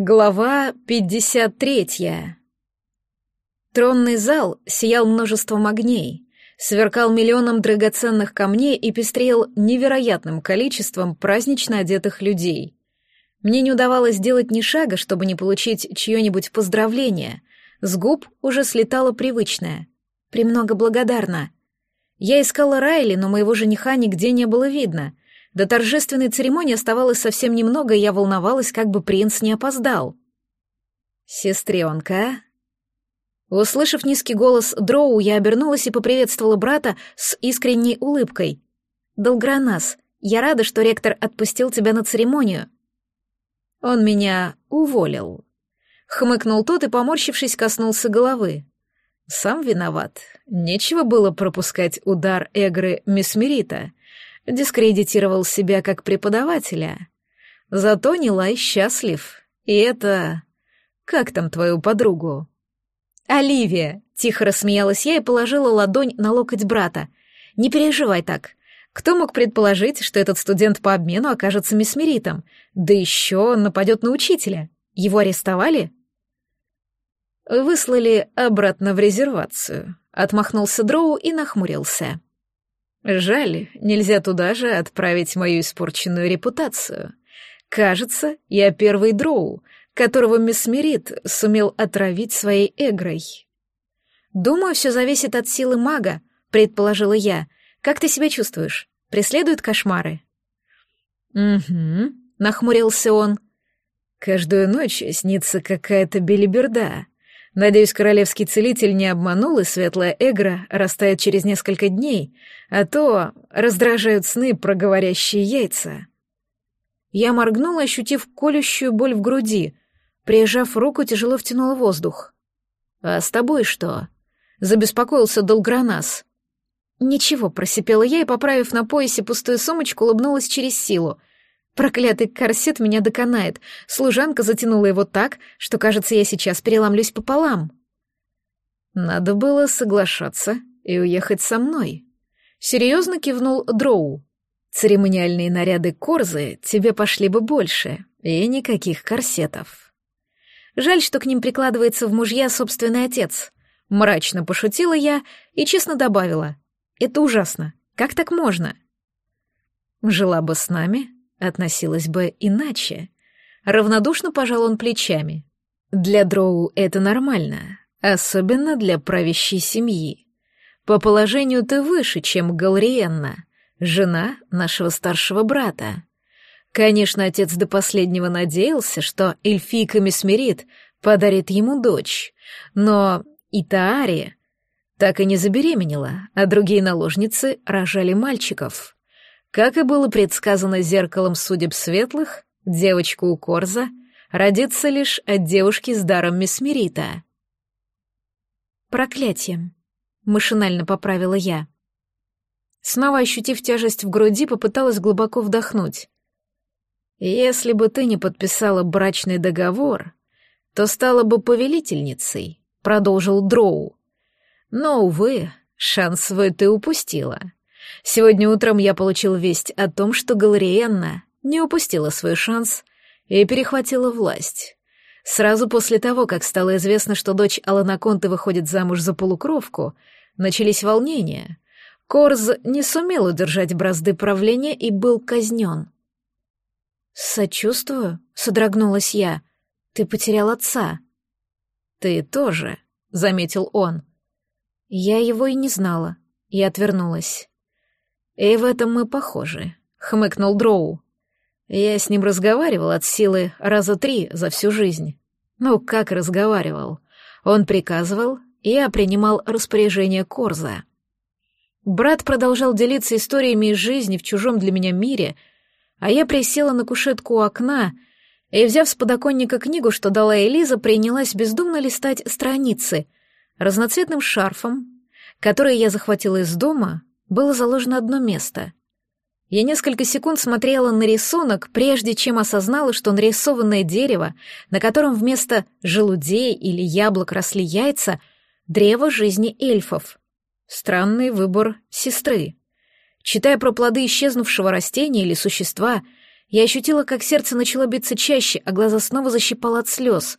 Глава 53. Тронный зал сиял множеством огней, сверкал миллионом драгоценных камней и пестрел невероятным количеством празднично одетых людей. Мне не удавалось сделать ни шага, чтобы не получить чье-нибудь поздравление. С губ уже слетало привычное. «Премного благодарна». Я искала Райли, но моего жениха нигде не было видно. До торжественной церемонии оставалось совсем немного, и я волновалась, как бы принц не опоздал. «Сестренка?» Услышав низкий голос Дроу, я обернулась и поприветствовала брата с искренней улыбкой. «Долгранас, я рада, что ректор отпустил тебя на церемонию». «Он меня уволил», — хмыкнул тот и, поморщившись, коснулся головы. «Сам виноват. Нечего было пропускать удар Эгры Месмерита дискредитировал себя как преподавателя. Зато Нилай счастлив. И это... Как там твою подругу? «Оливия!» — тихо рассмеялась я и положила ладонь на локоть брата. «Не переживай так. Кто мог предположить, что этот студент по обмену окажется месмеритом? Да еще нападет на учителя. Его арестовали?» «Выслали обратно в резервацию», — отмахнулся Дроу и нахмурился. Жаль, нельзя туда же отправить мою испорченную репутацию. Кажется, я первый дроу, которого мисс Мерит сумел отравить своей эгрой. Думаю, все зависит от силы мага, предположила я. Как ты себя чувствуешь? Преследуют кошмары? Угу, нахмурился он. Каждую ночь снится какая-то белиберда. Надеюсь, королевский целитель не обманул, и светлая эгра растает через несколько дней, а то раздражают сны про говорящие яйца. Я моргнула, ощутив колющую боль в груди. Прижав руку, тяжело втянула воздух. «А с тобой что?» — забеспокоился Долгранас. «Ничего», — просипела я и, поправив на поясе пустую сумочку, улыбнулась через силу. Проклятый корсет меня доконает. Служанка затянула его так, что, кажется, я сейчас переломлюсь пополам. Надо было соглашаться и уехать со мной. Серьезно кивнул Дроу. Церемониальные наряды Корзы тебе пошли бы больше, и никаких корсетов. Жаль, что к ним прикладывается в мужья собственный отец. Мрачно пошутила я и честно добавила. Это ужасно. Как так можно? Жила бы с нами, относилась бы иначе. Равнодушно пожал он плечами. Для Дроу это нормально, особенно для правящей семьи. По положению ты выше, чем Галриенна, жена нашего старшего брата. Конечно, отец до последнего надеялся, что эльфийка Месмерит подарит ему дочь, но Итаари так и не забеременела, а другие наложницы рожали мальчиков. Как и было предсказано зеркалом судеб светлых, девочка у Корза родится лишь от девушки с даром Месмерита. «Проклятие!» — машинально поправила я. Снова ощутив тяжесть в груди, попыталась глубоко вдохнуть. «Если бы ты не подписала брачный договор, то стала бы повелительницей», — продолжил Дроу. «Но, увы, шанс свой ты упустила. Сегодня утром я получил весть о том, что Галариенна не упустила свой шанс и перехватила власть. Сразу после того, как стало известно, что дочь Алана Конте выходит замуж за полукровку, начались волнения. Корз не сумел удержать бразды правления и был казнен. «Сочувствую», — содрогнулась я. «Ты потерял отца». «Ты тоже», — заметил он. Я его и не знала, и отвернулась. «И в этом мы похожи», — хмыкнул Дроу. «Я с ним разговаривал от силы раза три за всю жизнь. Ну, как разговаривал? Он приказывал, я принимал распоряжение Корза». Брат продолжал делиться историями из жизни в чужом для меня мире, а я присела на кушетку у окна и, взяв с подоконника книгу, что дала Элиза, принялась бездумно листать страницы. Разноцветным шарфом, который я захватила из дома, было заложено одно место. Я несколько секунд смотрела на рисунок, прежде чем осознала, что нарисованное дерево, на котором вместо желудей или яблок росли яйца, древо жизни эльфов. Странный выбор сестры. Читая про плоды исчезнувшего растения или существа, Я ощутила, как сердце начало биться чаще, а глаза снова защипало от слез.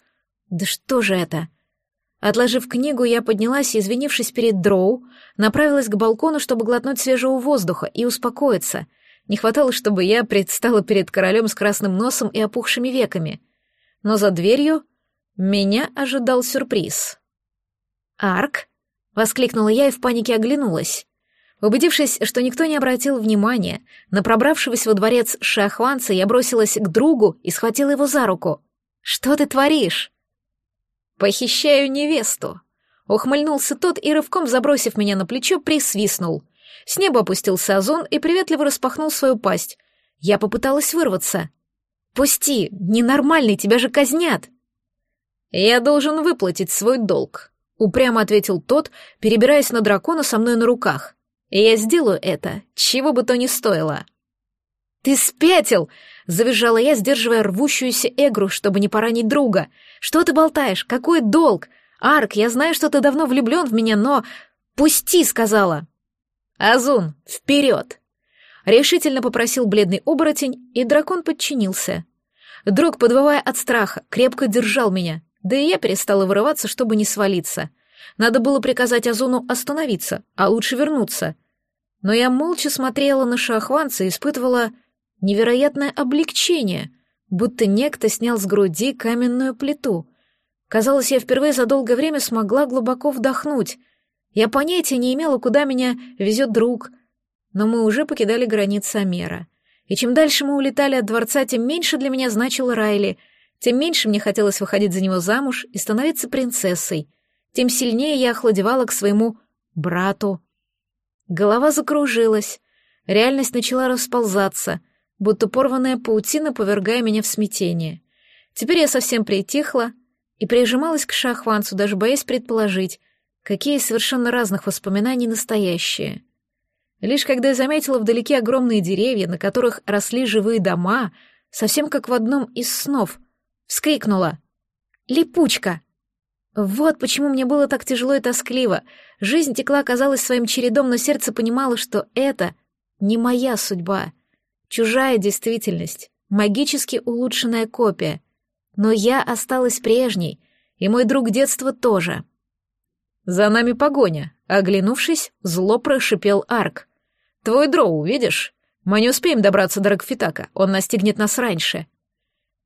Да что же это? Отложив книгу, я поднялась и, извинившись перед Дроу, направилась к балкону, чтобы глотнуть свежего воздуха и успокоиться. Не хватало, чтобы я предстала перед королем с красным носом и опухшими веками. Но за дверью меня ожидал сюрприз. «Арк?» — воскликнула я и в панике оглянулась. Убедившись, что никто не обратил внимания, на пробравшегося во дворец шахванца я бросилась к другу и схватила его за руку. «Что ты творишь?» «Похищаю невесту!» Ухмыльнулся тот и, рывком забросив меня на плечо, присвистнул. С неба опустился озон и приветливо распахнул свою пасть. Я попыталась вырваться. «Пусти! Ненормальный, тебя же казнят!» «Я должен выплатить свой долг», — упрямо ответил тот, перебираясь на дракона со мной на руках. «И я сделаю это, чего бы то ни стоило». «Ты спятил!» — завизжала я, сдерживая рвущуюся эгру, чтобы не поранить друга. «Что ты болтаешь? Какой долг? Арк, я знаю, что ты давно влюблен в меня, но... Пусти!» — сказала. «Азун, вперед!» Решительно попросил бледный оборотень, и дракон подчинился. Друг, подвывая от страха, крепко держал меня, да и я перестала вырываться, чтобы не свалиться. Надо было приказать Азуну остановиться, а лучше вернуться. Но я молча смотрела на шахванца и испытывала невероятное облегчение, будто некто снял с груди каменную плиту. Казалось, я впервые за долгое время смогла глубоко вдохнуть. Я понятия не имела, куда меня везет друг, но мы уже покидали границы Амера. И чем дальше мы улетали от дворца, тем меньше для меня значил Райли, тем меньше мне хотелось выходить за него замуж и становиться принцессой, тем сильнее я охладевала к своему брату. Голова закружилась, реальность начала расползаться, будто порванная паутина, повергая меня в смятение. Теперь я совсем притихла и прижималась к шахванцу, даже боясь предположить, какие совершенно разных воспоминаний настоящие. Лишь когда я заметила вдалеке огромные деревья, на которых росли живые дома, совсем как в одном из снов, вскрикнула «Липучка!» Вот почему мне было так тяжело и тоскливо. Жизнь текла, казалось, своим чередом, но сердце понимало, что это не моя судьба. Чужая действительность, магически улучшенная копия. Но я осталась прежней, и мой друг детства тоже. «За нами погоня», — оглянувшись, зло прошипел Арк. «Твой дроу, видишь? Мы не успеем добраться до Рокфитака, он настигнет нас раньше».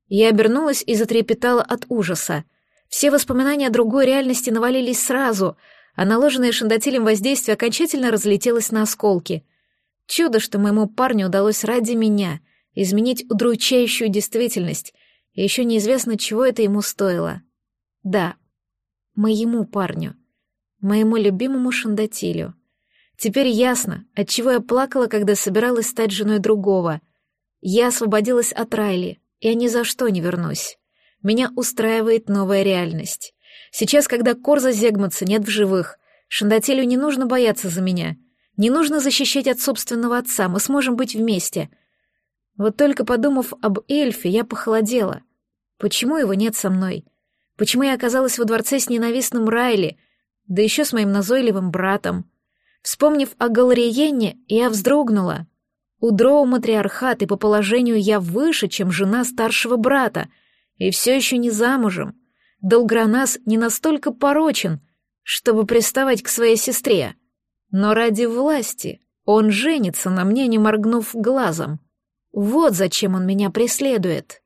Я обернулась и затрепетала от ужаса. Все воспоминания о другой реальности навалились сразу, а наложенное шандатилем воздействие окончательно разлетелось на осколки. Чудо, что моему парню удалось ради меня изменить удручающую действительность, и еще неизвестно, чего это ему стоило. Да, моему парню, моему любимому Шандатилю. Теперь ясно, отчего я плакала, когда собиралась стать женой другого. Я освободилась от Райли, и я ни за что не вернусь. Меня устраивает новая реальность. Сейчас, когда Корза Зегматса нет в живых, Шандателю не нужно бояться за меня. Не нужно защищать от собственного отца, мы сможем быть вместе. Вот только подумав об эльфе, я похолодела. Почему его нет со мной? Почему я оказалась во дворце с ненавистным Райли, да еще с моим назойливым братом? Вспомнив о Галриене, я вздрогнула. У Дроу матриархат, и по положению я выше, чем жена старшего брата, и все еще не замужем. Долгранас не настолько порочен, чтобы приставать к своей сестре. Но ради власти он женится на мне, не моргнув глазом. Вот зачем он меня преследует.